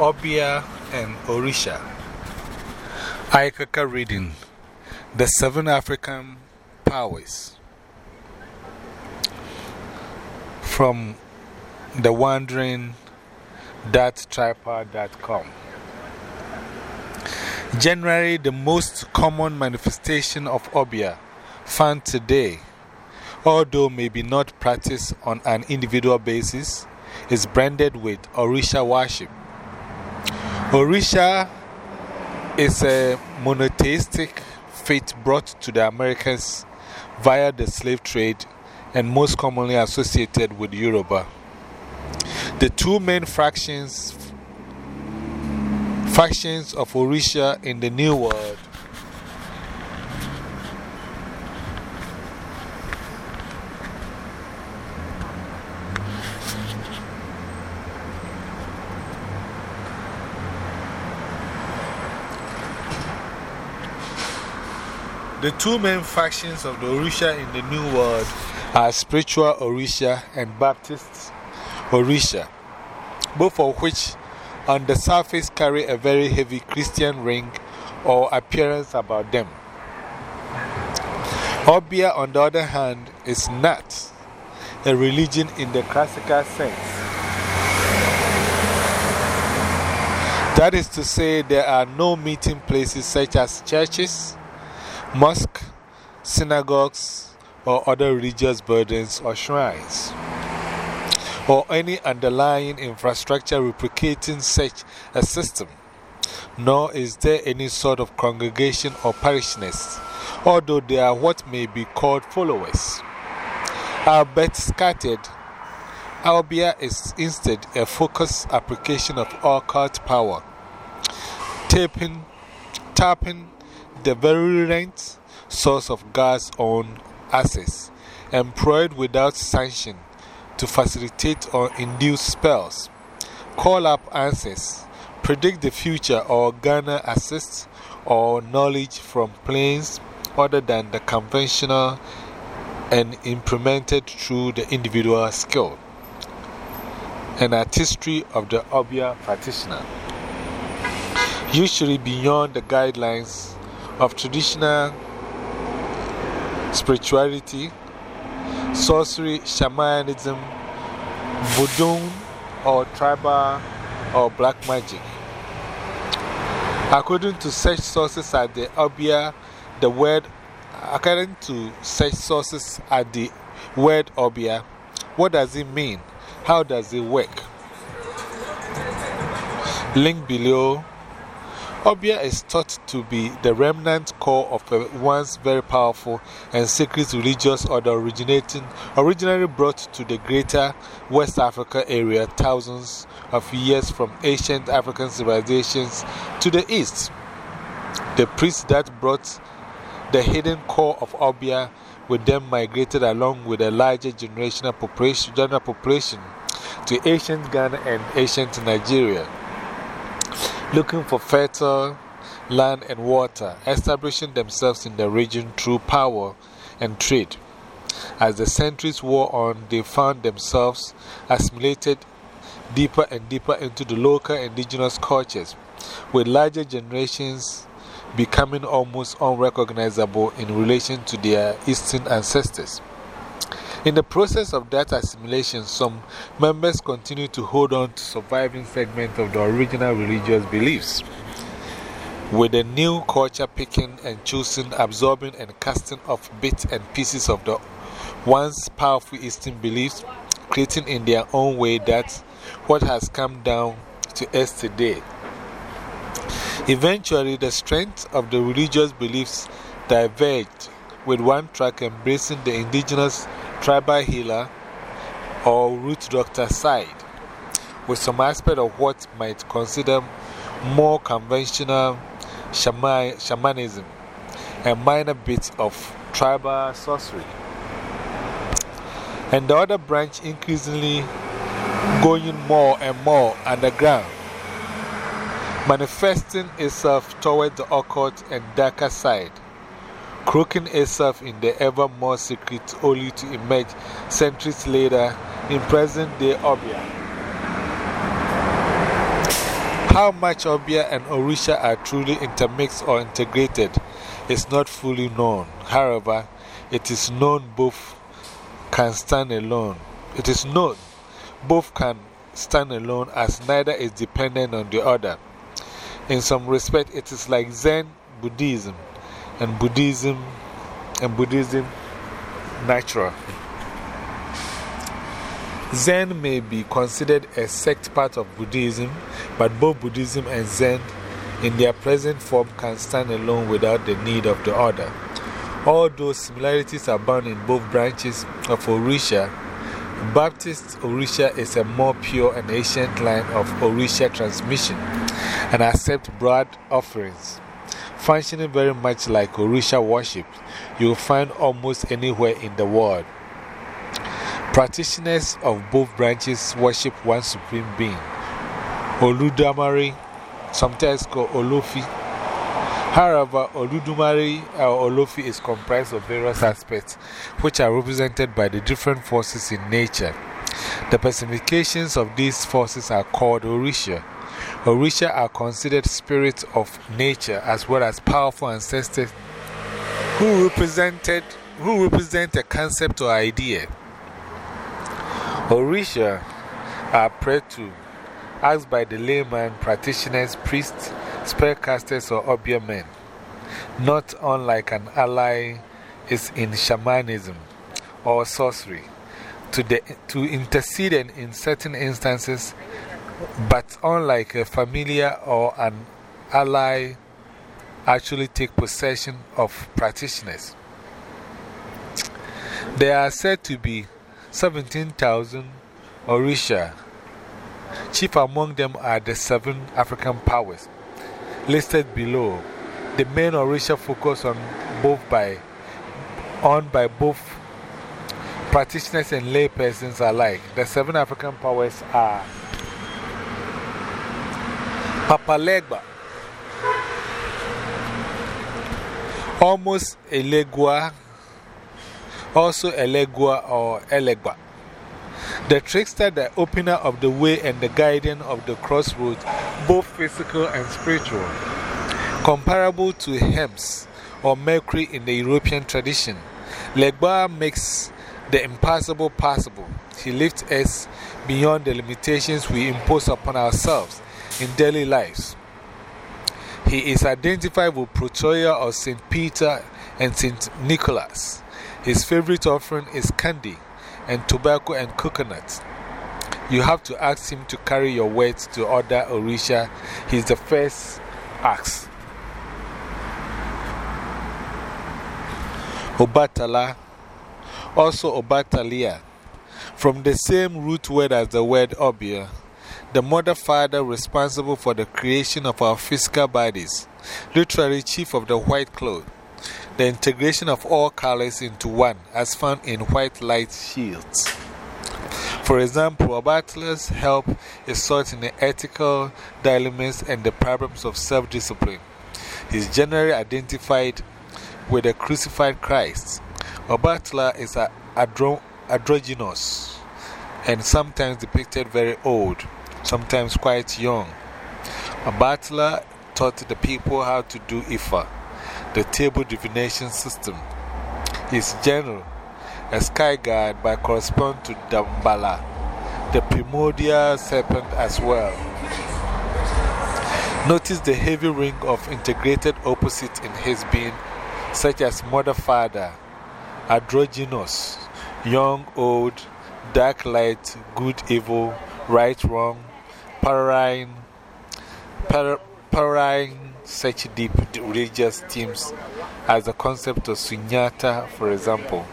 Obeah and Orisha. Icaca reading The Seven African Powers from the wandering.tripod.com. Generally, the most common manifestation of Obeah found today, although maybe not practiced on an individual basis, is branded with Orisha worship. Orisha is a monotheistic faith brought to the Americas via the slave trade and most commonly associated with Yoruba. The two main fractions, factions of Orisha in the New World The two main factions of the Orisha in the New World are spiritual Orisha and Baptist Orisha, both of which on the surface carry a very heavy Christian ring or appearance about them. Obeah, on the other hand, is not a religion in the classical sense. That is to say, there are no meeting places such as churches mosques, synagogues, or other religious buildings or shrines, or any underlying infrastructure replicating such a system, nor is there any sort of congregation or parishioners, although they are what may be called followers. Albeit scattered, Albia is instead a focused application of occult power, tapping, tapping the virulent source of God's own access, employed without sanction to facilitate or induce spells, call up answers, predict the future, or garner assist or knowledge from planes other than the conventional and implemented through the individual skill and artistry of the Obeah practitioner. Usually beyond the guidelines of traditional spirituality, sorcery, shamanism, voodoo, or tribal or black magic. According to such sources at the Obeah, the word, according to such sources at the word Obeah, what does it mean? How does it work? Link below Obeah is thought to be the remnant core of a once very powerful and secret religious order originating, originally brought to the greater West Africa area thousands of years from ancient African civilizations to the east. The priests that brought the hidden core of Obeah with them migrated along with a larger generational population, general population to ancient Ghana and ancient Nigeria looking for fertile land and water, establishing themselves in the region through power and trade. As the centuries wore on, they found themselves assimilated deeper and deeper into the local indigenous cultures, with larger generations becoming almost unrecognizable in relation to their eastern ancestors. In the process of that assimilation, some members continue to hold on to surviving segments of the original religious beliefs. With the new culture picking and choosing, absorbing and casting off bits and pieces of the once powerful Eastern beliefs, creating in their own way that what has come down to us today. Eventually, the strength of the religious beliefs diverged, with one track embracing the indigenous tribal healer or root doctor side, with some aspect of what might consider more conventional shaman, shamanism and minor bits of tribal sorcery. And the other branch increasingly going more and more underground, manifesting itself toward the occult and darker side croaking itself in the ever more secret only to emerge centuries later in present day Obeah. How much Obeah and Orisha are truly intermixed or integrated is not fully known. However, it is known both can stand alone. It is known both can stand alone as neither is dependent on the other. In some respect, it is like Zen Buddhism and Buddhism and Buddhism natural. Zen may be considered a sect part of Buddhism, but both Buddhism and Zen in their present form can stand alone without the need of the other. Although similarities abound in both branches of Orisha, Baptist Orisha is a more pure and ancient line of Orisha transmission and accept broad offerings. Functioning very much like Orisha worship, you will find almost anywhere in the world. Practitioners of both branches worship one supreme being, Olodumare, sometimes called Olofi. However, Olodumare or uh, Olofi is comprised of various aspects which are represented by the different forces in nature. The personifications of these forces are called Orisha. Orisha are considered spirits of nature as well as powerful ancestors who, represented, who represent a concept or idea. Orisha are prayed to, asked by the layman, practitioners, priests, spellcasters, or obeah men. Not unlike an ally is in shamanism or sorcery, to, the, to intercede in certain instances but unlike a familiar or an ally, actually take possession of practitioners. There are said to be 17,000 Orisha. Chief among them are the seven African powers listed below. The main Orisha focus on both by, on by both practitioners and laypersons alike. The seven African powers are Papa Legba. Almost Elegua, also Elegua or a Elegba. The trickster, the opener of the way, and the guardian of the crossroads, both physical and spiritual. Comparable to Hermes or Mercury in the European tradition, Legba makes the impossible possible. He lifts us beyond the limitations we impose upon ourselves in daily lives. He is identified with Protoia of St. Peter and St. Nicholas. His favorite offering is candy and tobacco and coconut. You have to ask him to carry your words to other Orisha. He's the first ask. Obatala, also Obatalia, from the same root word as the word Obeah the mother father responsible for the creation of our physical bodies, literally chief of the white cloth, the integration of all colors into one, as found in white light shields. For example, Obatala's help is sought in the ethical dilemmas and the problems of self discipline. He is generally identified with the crucified Christ. Obatala is a androgynous and sometimes depicted very old sometimes quite young. Obatala taught the people how to do Ifa, the table divination system. His general, a sky god, by correspond to Dambala, the primordial serpent as well. Notice the heavy ring of integrated opposites in his being, such as mother father, androgynous, young, old, dark, light, good, evil, right, wrong, Parine, parine such deep religious themes as the concept of sunyata, for example.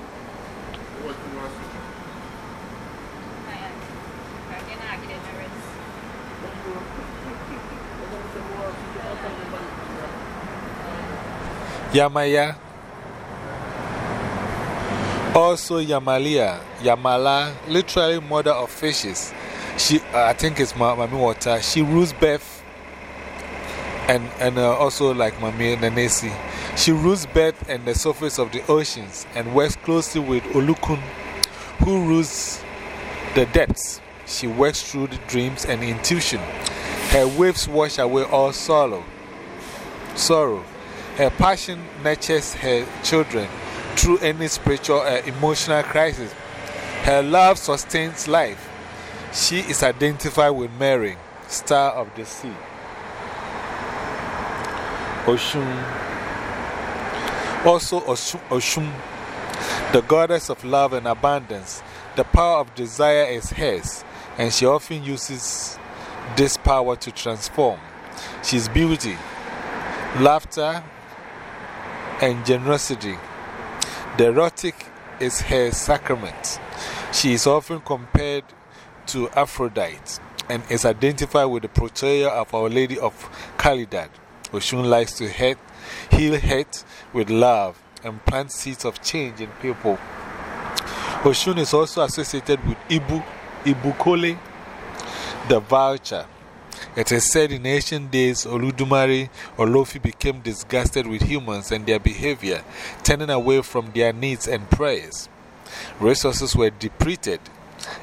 Yamaya. Also, Yamalia, Yamala, literally mother of fishes. She, uh, I think it's Mami Water. She rules Beth and, and uh, also like Mami Nanesi. She rules Beth and the surface of the oceans and works closely with Olokun, who rules the depths. She works through the dreams and intuition. Her waves wash away all sorrow. sorrow. Her passion nurtures her children through any spiritual or emotional crisis. Her love sustains life. She is identified with Mary, star of the sea. Oshun. Also, Oshun, the goddess of love and abundance. The power of desire is hers, and she often uses this power to transform. She's beauty, laughter, and generosity. The erotic is her sacrament. She is often compared to Aphrodite and is identified with the portrayal of Our Lady of Caridad. Oshun likes to hate, heal hate with love and plant seeds of change in people. Oshun is also associated with Ibu, Ibukole, the vulture. It is said in ancient days, Oludumare or Lofi became disgusted with humans and their behavior, turning away from their needs and prayers. Resources were depleted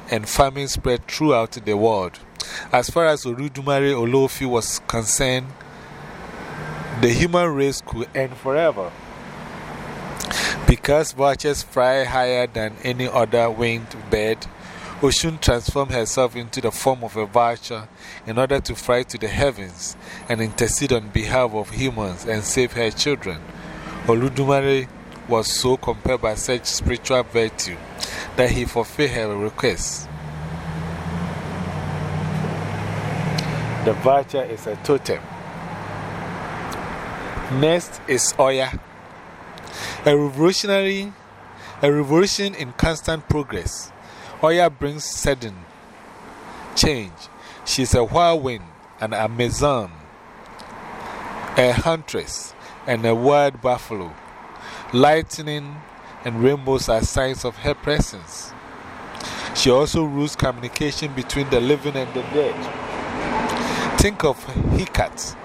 and famine spread throughout the world. As far as Oludumare Olofi was concerned, the human race could end forever. Because vultures fly higher than any other winged bird, Oshun transformed herself into the form of a vulture in order to fly to the heavens and intercede on behalf of humans and save her children. Oludumare was so compelled by such spiritual virtue that he fulfilled her request. The vulture is a totem. Next is Oya, a revolutionary, a revolution in constant progress. Oya brings sudden change. She's a whirlwind, an Amazon, a huntress, and a wild buffalo. Lightning and rainbows are signs of her presence. She also rules communication between the living and the dead. Think of Hecate.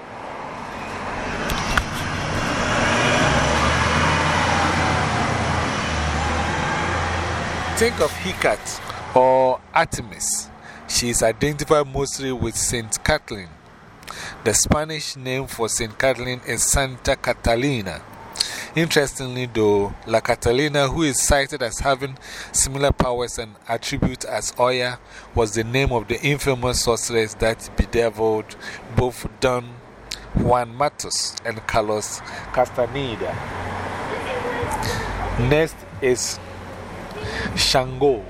Think of Hecate or Artemis. She is identified mostly with Saint Catherine. The Spanish name for Saint Catherine is Santa Catalina. Interestingly, though, La Catalina, who is cited as having similar powers and attributes as Oya, was the name of the infamous sorceress that bedeviled both Don Juan Matus and Carlos Castaneda. Next is Shango.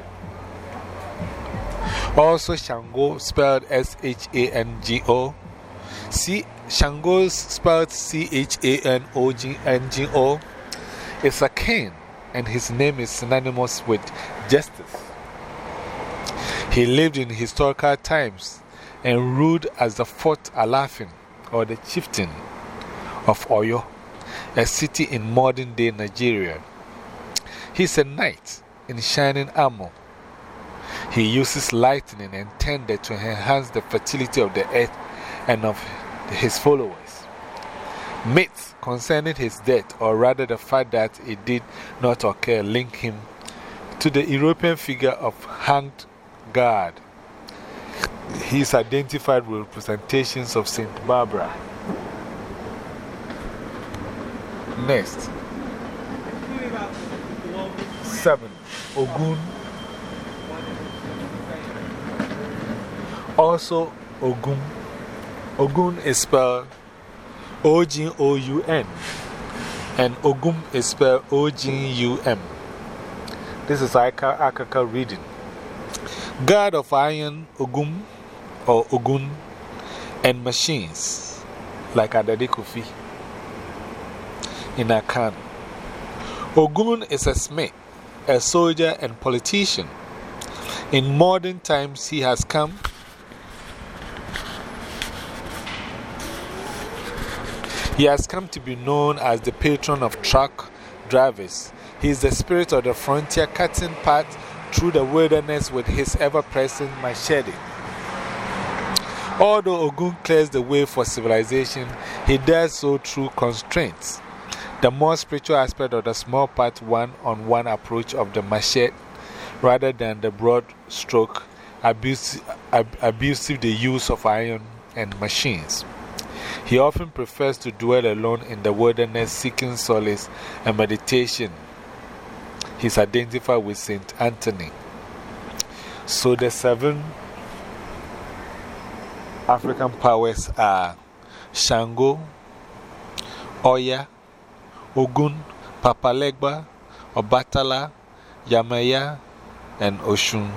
Also, Shango, spelled S H A N G O. See, Shango, spelled C H A N O G N G O, is a king, and his name is synonymous with justice. He lived in historical times and ruled as the fourth Alafin, or the chieftain of Oyo, a city in modern day Nigeria. He's a knight in shining armor. He uses lightning intended to enhance the fertility of the earth and of his followers. Myths concerning his death, or rather the fact that it did not occur, link him to the European figure of hanged God. He is identified with representations of Saint Barbara. Next. 7. Ogun. Also, Ogun. Ogun is spelled O G O U N, and Ogum is spelled O G U M. This is Aka Icaca reading. God of iron, Ogum, or Ogun, and machines, like Adade Kofi in Akan. Ogun is a smith a soldier and politician. In modern times, he has come He has come to be known as the patron of truck drivers. He is the spirit of the frontier, cutting paths through the wilderness with his ever present machete. Although Ogun clears the way for civilization, he does so through constraints. The more spiritual aspect of the small part one on one approach of the machete rather than the broad stroke, abusive, ab abusive the use of iron and machines. He often prefers to dwell alone in the wilderness seeking solace and meditation. He's identified with Saint Anthony. So the seven African powers are Shango, Oya, Ogun, Papa Legba, Obatala, Yamaya, and Oshun.